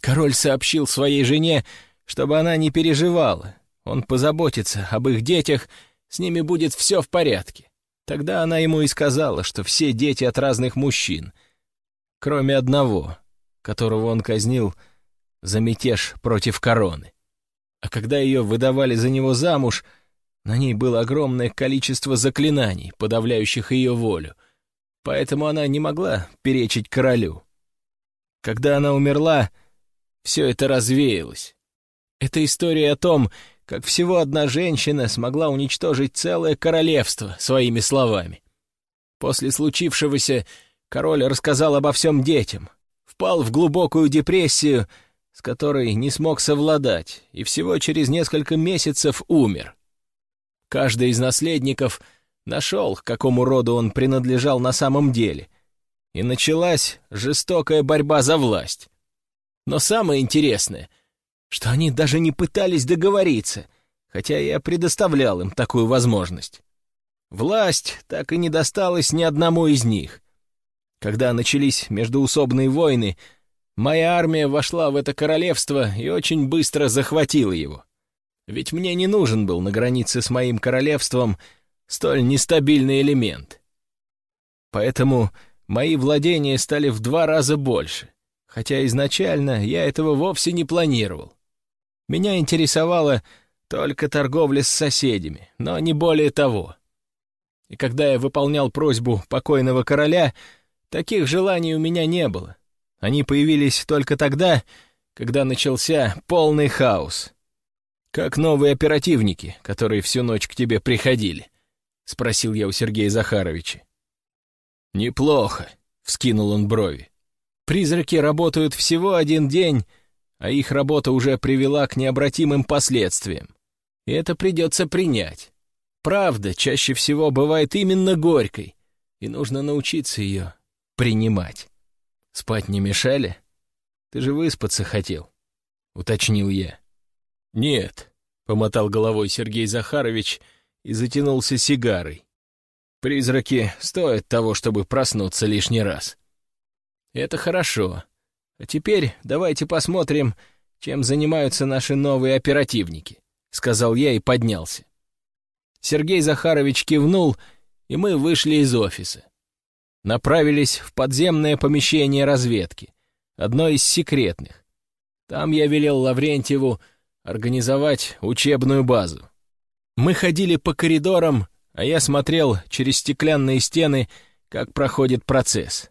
Король сообщил своей жене, чтобы она не переживала. Он позаботится об их детях, с ними будет все в порядке. Тогда она ему и сказала, что все дети от разных мужчин, кроме одного, которого он казнил за мятеж против короны. А когда ее выдавали за него замуж, на ней было огромное количество заклинаний, подавляющих ее волю, поэтому она не могла перечить королю. Когда она умерла, все это развеялось. Это история о том, как всего одна женщина смогла уничтожить целое королевство своими словами. После случившегося король рассказал обо всем детям, впал в глубокую депрессию, с которой не смог совладать, и всего через несколько месяцев умер. Каждый из наследников нашел, к какому роду он принадлежал на самом деле, и началась жестокая борьба за власть. Но самое интересное, что они даже не пытались договориться, хотя я предоставлял им такую возможность. Власть так и не досталась ни одному из них. Когда начались междуусобные войны, моя армия вошла в это королевство и очень быстро захватила его. Ведь мне не нужен был на границе с моим королевством столь нестабильный элемент. Поэтому мои владения стали в два раза больше, хотя изначально я этого вовсе не планировал. Меня интересовала только торговля с соседями, но не более того. И когда я выполнял просьбу покойного короля, таких желаний у меня не было. Они появились только тогда, когда начался полный хаос. «Как новые оперативники, которые всю ночь к тебе приходили?» — спросил я у Сергея Захаровича. «Неплохо», — вскинул он брови. «Призраки работают всего один день, а их работа уже привела к необратимым последствиям. И это придется принять. Правда чаще всего бывает именно горькой, и нужно научиться ее принимать. Спать не мешали? Ты же выспаться хотел», — уточнил я. «Нет», — помотал головой Сергей Захарович и затянулся сигарой. «Призраки стоят того, чтобы проснуться лишний раз». «Это хорошо. А теперь давайте посмотрим, чем занимаются наши новые оперативники», — сказал я и поднялся. Сергей Захарович кивнул, и мы вышли из офиса. Направились в подземное помещение разведки, одно из секретных. Там я велел Лаврентьеву организовать учебную базу. Мы ходили по коридорам, а я смотрел через стеклянные стены, как проходит процесс.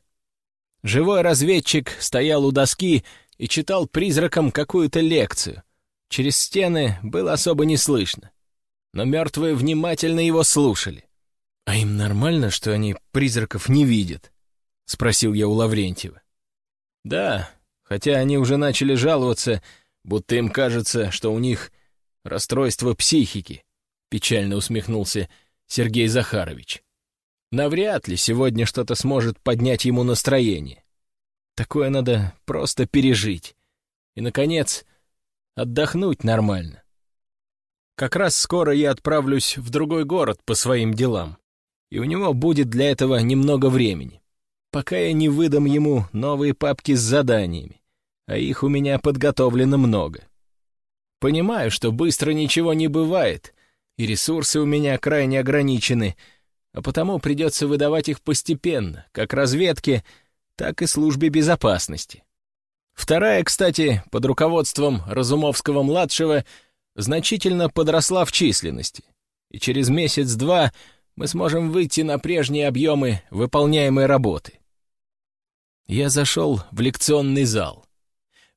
Живой разведчик стоял у доски и читал призракам какую-то лекцию. Через стены было особо не слышно. Но мертвые внимательно его слушали. «А им нормально, что они призраков не видят?» — спросил я у Лаврентьева. «Да, хотя они уже начали жаловаться, будто им кажется, что у них расстройство психики», — печально усмехнулся Сергей Захарович. «Навряд ли сегодня что-то сможет поднять ему настроение. Такое надо просто пережить. И, наконец, отдохнуть нормально. Как раз скоро я отправлюсь в другой город по своим делам, и у него будет для этого немного времени, пока я не выдам ему новые папки с заданиями, а их у меня подготовлено много. Понимаю, что быстро ничего не бывает, и ресурсы у меня крайне ограничены, а потому придется выдавать их постепенно, как разведке, так и службе безопасности. Вторая, кстати, под руководством Разумовского-младшего, значительно подросла в численности, и через месяц-два мы сможем выйти на прежние объемы выполняемой работы. Я зашел в лекционный зал,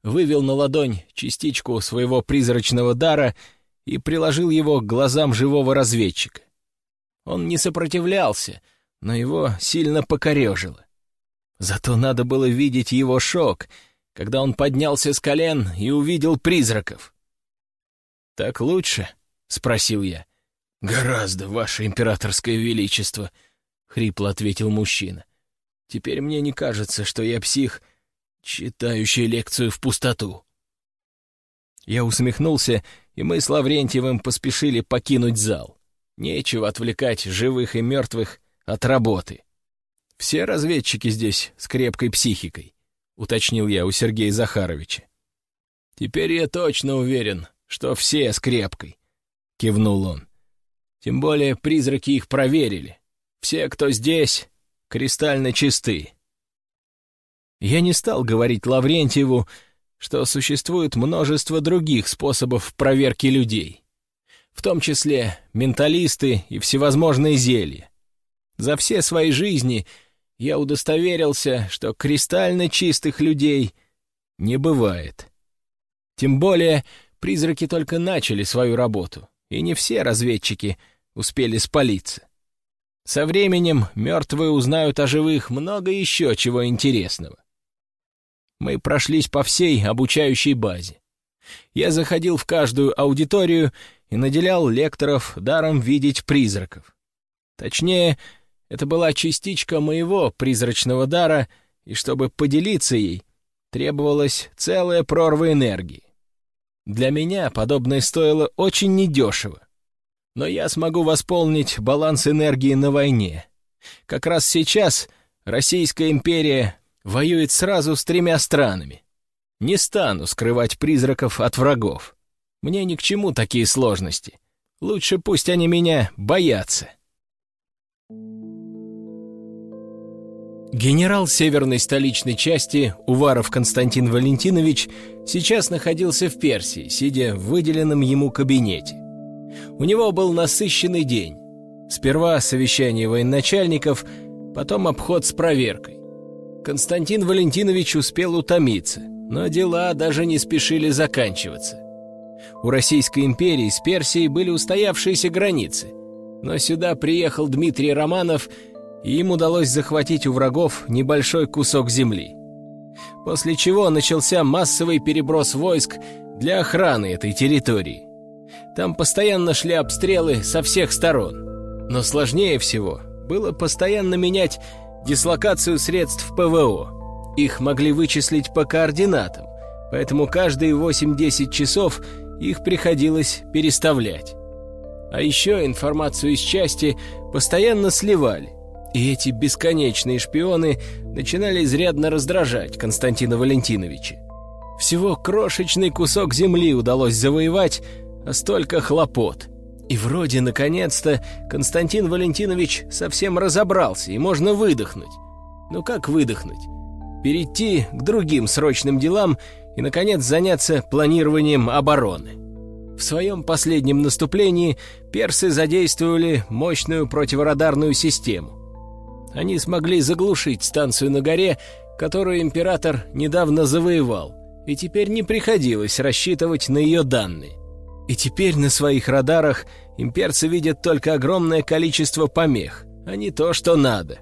вывел на ладонь частичку своего призрачного дара и приложил его к глазам живого разведчика. Он не сопротивлялся, но его сильно покорежило. Зато надо было видеть его шок, когда он поднялся с колен и увидел призраков. «Так лучше?» — спросил я. «Гораздо, ваше императорское величество», — хрипло ответил мужчина. «Теперь мне не кажется, что я псих, читающий лекцию в пустоту». Я усмехнулся, и мы с Лаврентьевым поспешили покинуть зал. Нечего отвлекать живых и мертвых от работы. Все разведчики здесь с крепкой психикой, уточнил я у Сергея Захаровича. Теперь я точно уверен, что все с крепкой, кивнул он. Тем более призраки их проверили. Все, кто здесь, кристально чисты. Я не стал говорить Лаврентьеву, что существует множество других способов проверки людей, в том числе менталисты и всевозможные зелья. За все свои жизни я удостоверился, что кристально чистых людей не бывает. Тем более призраки только начали свою работу, и не все разведчики успели спалиться. Со временем мертвые узнают о живых много еще чего интересного. Мы прошлись по всей обучающей базе. Я заходил в каждую аудиторию и наделял лекторов даром видеть призраков. Точнее, это была частичка моего призрачного дара, и чтобы поделиться ей, требовалась целая прорва энергии. Для меня подобное стоило очень недешево. Но я смогу восполнить баланс энергии на войне. Как раз сейчас Российская империя воюет сразу с тремя странами. Не стану скрывать призраков от врагов. Мне ни к чему такие сложности. Лучше пусть они меня боятся. Генерал северной столичной части Уваров Константин Валентинович сейчас находился в Персии, сидя в выделенном ему кабинете. У него был насыщенный день. Сперва совещание военачальников, потом обход с проверкой. Константин Валентинович успел утомиться, но дела даже не спешили заканчиваться. У Российской империи с Персией были устоявшиеся границы, но сюда приехал Дмитрий Романов – и им удалось захватить у врагов небольшой кусок земли. После чего начался массовый переброс войск для охраны этой территории. Там постоянно шли обстрелы со всех сторон. Но сложнее всего было постоянно менять дислокацию средств ПВО. Их могли вычислить по координатам, поэтому каждые 8-10 часов их приходилось переставлять. А еще информацию из части постоянно сливали, и эти бесконечные шпионы начинали изрядно раздражать Константина Валентиновича. Всего крошечный кусок земли удалось завоевать, столько хлопот. И вроде, наконец-то, Константин Валентинович совсем разобрался, и можно выдохнуть. Ну как выдохнуть? Перейти к другим срочным делам и, наконец, заняться планированием обороны. В своем последнем наступлении персы задействовали мощную противорадарную систему. Они смогли заглушить станцию на горе, которую император недавно завоевал, и теперь не приходилось рассчитывать на ее данные. И теперь на своих радарах имперцы видят только огромное количество помех, а не то, что надо.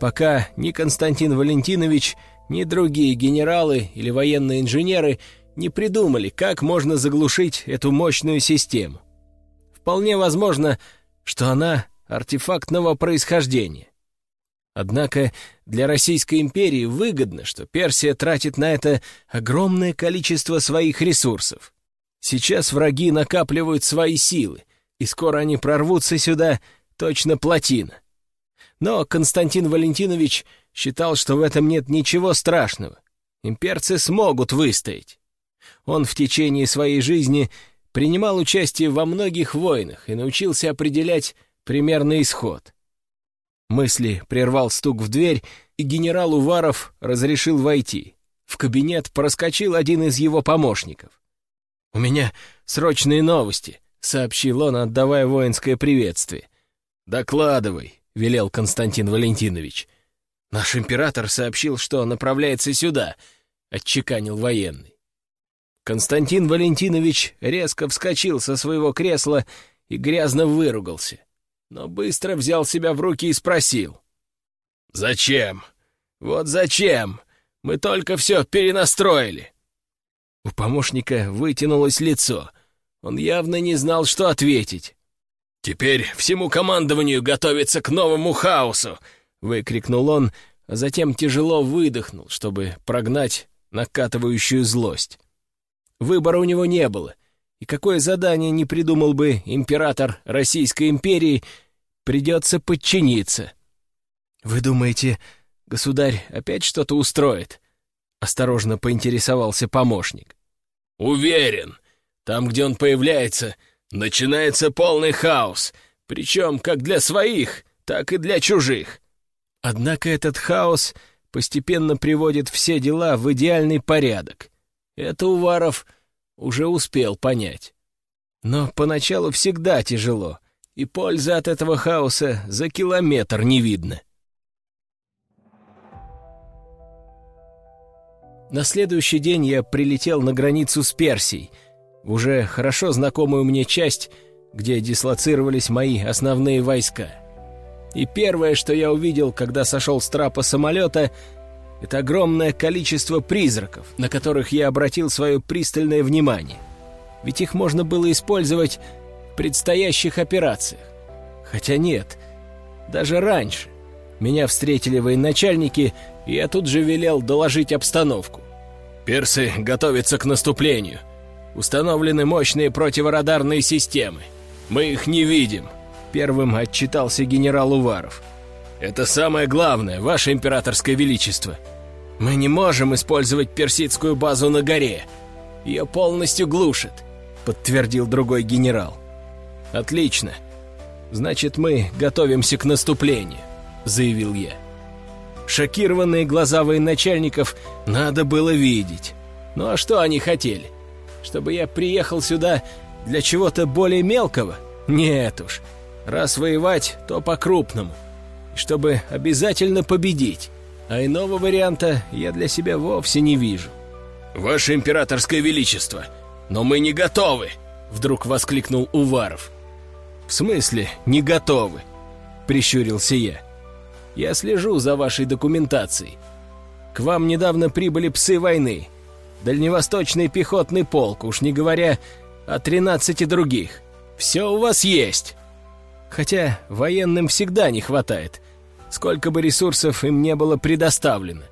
Пока ни Константин Валентинович, ни другие генералы или военные инженеры не придумали, как можно заглушить эту мощную систему. Вполне возможно, что она артефактного происхождения. Однако для Российской империи выгодно, что Персия тратит на это огромное количество своих ресурсов. Сейчас враги накапливают свои силы, и скоро они прорвутся сюда, точно плотина. Но Константин Валентинович считал, что в этом нет ничего страшного. Имперцы смогут выстоять. Он в течение своей жизни принимал участие во многих войнах и научился определять примерный исход. Мысли прервал стук в дверь, и генерал Уваров разрешил войти. В кабинет проскочил один из его помощников. «У меня срочные новости», — сообщил он, отдавая воинское приветствие. «Докладывай», — велел Константин Валентинович. «Наш император сообщил, что направляется сюда», — отчеканил военный. Константин Валентинович резко вскочил со своего кресла и грязно выругался, но быстро взял себя в руки и спросил. «Зачем? Вот зачем? Мы только все перенастроили. У помощника вытянулось лицо. Он явно не знал, что ответить. «Теперь всему командованию готовиться к новому хаосу!» — выкрикнул он, а затем тяжело выдохнул, чтобы прогнать накатывающую злость. Выбора у него не было, и какое задание не придумал бы император Российской империи, придется подчиниться. «Вы думаете, государь опять что-то устроит?» Осторожно поинтересовался помощник. «Уверен, там, где он появляется, начинается полный хаос, причем как для своих, так и для чужих. Однако этот хаос постепенно приводит все дела в идеальный порядок. Это Уваров уже успел понять. Но поначалу всегда тяжело, и пользы от этого хаоса за километр не видно. На следующий день я прилетел на границу с Персией, в уже хорошо знакомую мне часть, где дислоцировались мои основные войска. И первое, что я увидел, когда сошел с трапа самолета, это огромное количество призраков, на которых я обратил свое пристальное внимание. Ведь их можно было использовать в предстоящих операциях. Хотя нет, даже раньше. Меня встретили военачальники, и я тут же велел доложить обстановку. Персы готовятся к наступлению. Установлены мощные противорадарные системы. Мы их не видим», — первым отчитался генерал Уваров. «Это самое главное, ваше императорское величество. Мы не можем использовать персидскую базу на горе. Ее полностью глушит», — подтвердил другой генерал. «Отлично. Значит, мы готовимся к наступлению», — заявил я. Шокированные глаза военачальников надо было видеть. Ну а что они хотели? Чтобы я приехал сюда для чего-то более мелкого? Нет уж. Раз воевать, то по-крупному. И чтобы обязательно победить. А иного варианта я для себя вовсе не вижу. «Ваше императорское величество, но мы не готовы!» Вдруг воскликнул Уваров. «В смысле не готовы?» Прищурился я. Я слежу за вашей документацией. К вам недавно прибыли псы войны. Дальневосточный пехотный полк, уж не говоря о тринадцати других. Все у вас есть. Хотя военным всегда не хватает, сколько бы ресурсов им не было предоставлено.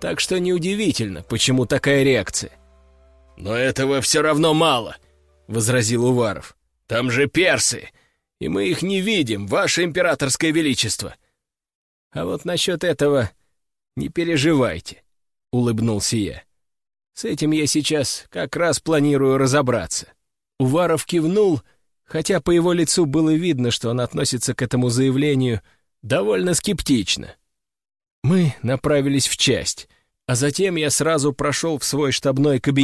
Так что неудивительно, почему такая реакция. «Но этого все равно мало», — возразил Уваров. «Там же персы, и мы их не видим, ваше императорское величество. А вот насчет этого не переживайте, — улыбнулся я. С этим я сейчас как раз планирую разобраться. Уваров кивнул, хотя по его лицу было видно, что он относится к этому заявлению довольно скептично. Мы направились в часть, а затем я сразу прошел в свой штабной кабинет.